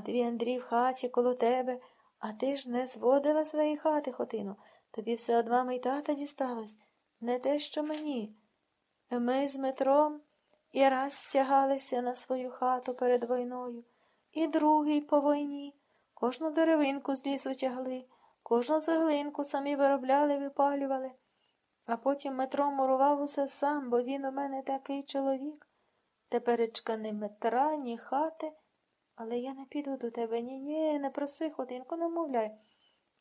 А твій Андрій в хаті коло тебе, а ти ж не зводила своєї хати, хотину. Тобі все од мами й тата дісталось, не те, що мені. Ми з Метром і раз стягалися на свою хату перед війною, і другий по війні. Кожну деревинку з лісу тягли, кожну цеглинку самі виробляли, випалювали. А потім Метро мурував усе сам, бо він у мене такий чоловік. Теперечка ні метра, ні хати. Але я не піду до тебе. Ні, ні, не проси ходинку, не мовляй.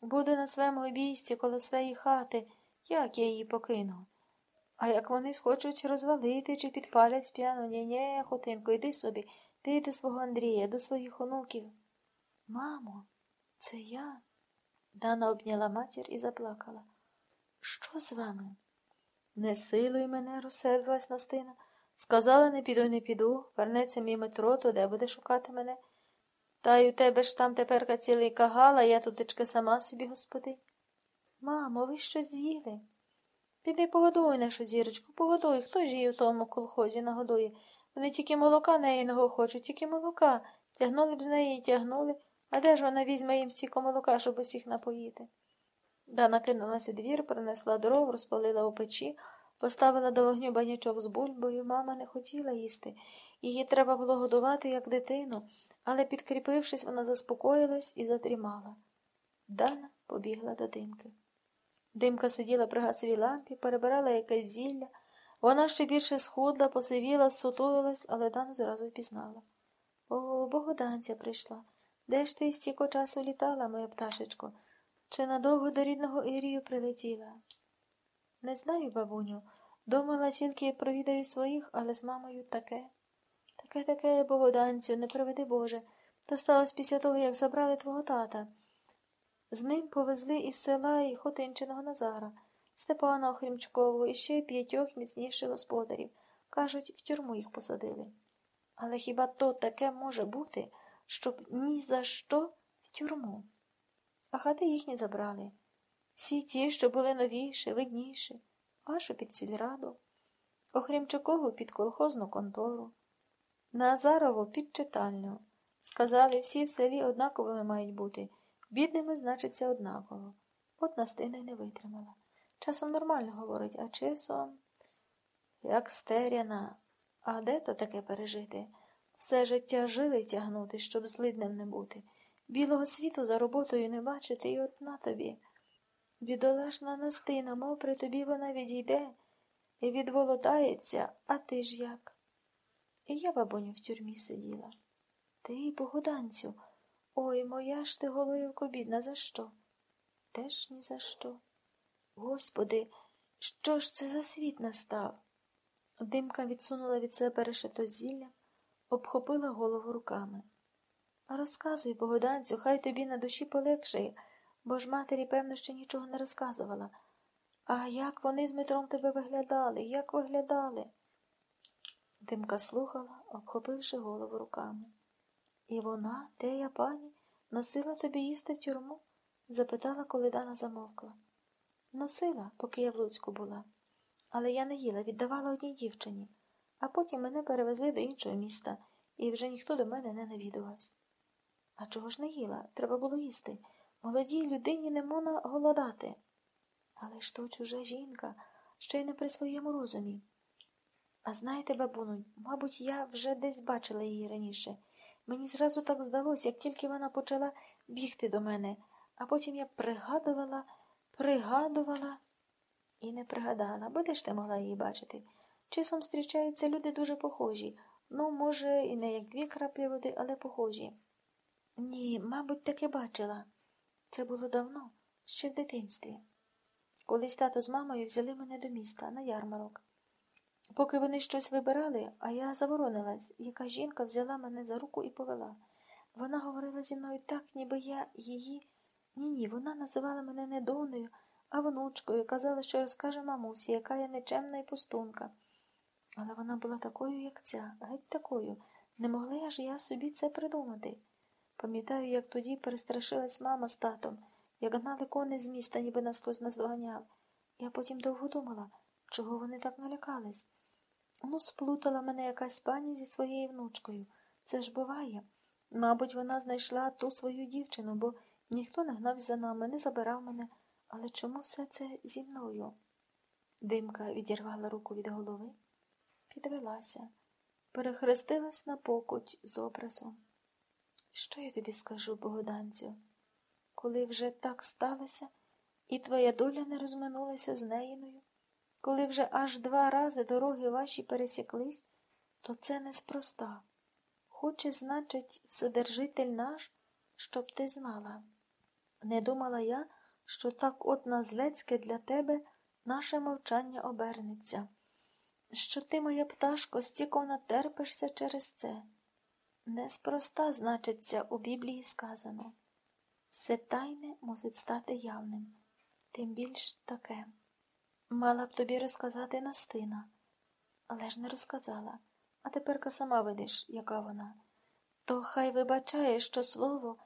Буду на своєму обійсті коло своєї хати, як я її покину. А як вони схочуть розвалити чи підпалять сп'яну, ні, ні, хотинко, йди собі, ти до свого Андрія, до своїх онуків. Мамо, це я. Дана обняла матір і заплакала. Що з вами? Не силуй мене, розсердилась Настина. Сказала, не піду, не піду. Вернеться мій метро, то де буде шукати мене. Та й у тебе ж там теперка цілий кагала, я тутечки сама собі господинь. Мамо, ви щось з'їли? Піди погодуй нашу зірочку, погодуй. Хто ж її у тому колхозі нагодує? Вони тільки молока неїного хочуть, тільки молока. Тягнули б з неї і тягнули. А де ж вона візьме їм стільки молока, щоб усіх напоїти? Дана кинулась у двір, принесла дров, розпалила у печі, поставила до вогню банячок з бульбою. Мама не хотіла їсти. Її треба було годувати, як дитину, але, підкріпившись, вона заспокоїлась і задрімала. Дана побігла до димки. Димка сиділа при газовій лампі, перебирала якесь зілля. Вона ще більше схудла, посивіла, сутулилась, але Дану зразу впізнала. О, богоданця прийшла. Де ж ти стільки часу літала, моя пташечко? Чи надовго до рідного Ірію прилетіла? Не знаю, бабуню. Думала, тільки провідаю своїх, але з мамою таке. Таке, таке, богоданцю, не приведи Боже. То сталося після того, як забрали твого тата. З ним повезли із села і Хотинчиного Назара, Степана Охрімчкового і ще п'ятьох міцніших господарів. Кажуть, в тюрму їх посадили. Але хіба то таке може бути, щоб ні за що в тюрму? А хати їхні забрали. Всі ті, що були новіші, видніші, вашу під сільраду, Охрімчукову під колхозну контору, Назарову під читальню. Сказали, всі в селі однаковими мають бути. Бідними, значиться, однаково. От Настина й не витримала. Часом нормально говорить, а часом, як стеряна. А де то таке пережити? Все життя жили тягнути, щоб злиднем не бути. Білого світу за роботою не бачити, і от на тобі. Бідолашна Настина, мов при тобі вона відійде і відволотається, а ти ж як? І я, бабуню, в тюрмі сиділа. Ти, богоданцю, ой, моя ж ти головівко бідна, за що? Теж ні за що. Господи, що ж це за світ настав? Димка відсунула від себе решето зілля, обхопила голову руками. А розказуй, богоданцю, хай тобі на душі полегшає, бо ж матері, певно, ще нічого не розказувала. А як вони з Митром тебе виглядали, як виглядали? Димка слухала, обхопивши голову руками. І вона, тея пані, носила тобі їсти в тюрму? запитала, коли Дана замовкла. Носила, поки я в Луцьку була. Але я не їла, віддавала одній дівчині, а потім мене перевезли до іншого міста, і вже ніхто до мене не навідувався. А чого ж не їла? Треба було їсти. Молодій людині не можна голодати. Але ж то чужа жінка, ще й не при своєму розумі. А знаєте, бабуну, мабуть, я вже десь бачила її раніше. Мені зразу так здалося, як тільки вона почала бігти до мене, а потім я пригадувала, пригадувала і не пригадала, бо де ж ти могла її бачити? Часом зустрічаються люди дуже похожі. Ну, може, і не як дві краплі води, але похожі. Ні, мабуть, таки бачила. Це було давно, ще в дитинстві. Колись тато з мамою взяли мене до міста на ярмарок. Поки вони щось вибирали, а я заборонилась, яка жінка взяла мене за руку і повела. Вона говорила зі мною так, ніби я її. Ні, ні, вона називала мене не донею, а внучкою, казала, що розкаже мамусі, яка я нечемна і пустунка. Але вона була такою, як ця, геть такою. Не могла ж я собі це придумати. Пам'ятаю, як тоді перестрашилась мама з татом, як гнали кони з міста, ніби нас хтось наздоганяв. Я потім довго думала, чого вони так налякались. Ну, сплутала мене якась пані зі своєю внучкою. Це ж буває. Мабуть, вона знайшла ту свою дівчину, бо ніхто не гнався за нами, не забирав мене. Але чому все це зі мною? Димка відірвала руку від голови, підвелася, перехрестилась на покуть з образом. Що я тобі скажу, Богданцю, коли вже так сталося, і твоя доля не розминулася з неїною, коли вже аж два рази дороги ваші пересіклись, то це неспроста. Хоче, значить, Вседержитель наш, щоб ти знала. Не думала я, що так от назлецьке для тебе наше мовчання обернеться, що ти, моя пташко, стіко натерпишся через це. Неспроста, значиться, у Біблії сказано. Все тайне мусить стати явним, тим більш таке. Мала б тобі розказати Настина, але ж не розказала. А теперка сама видиш, яка вона. То хай вибачає, що слово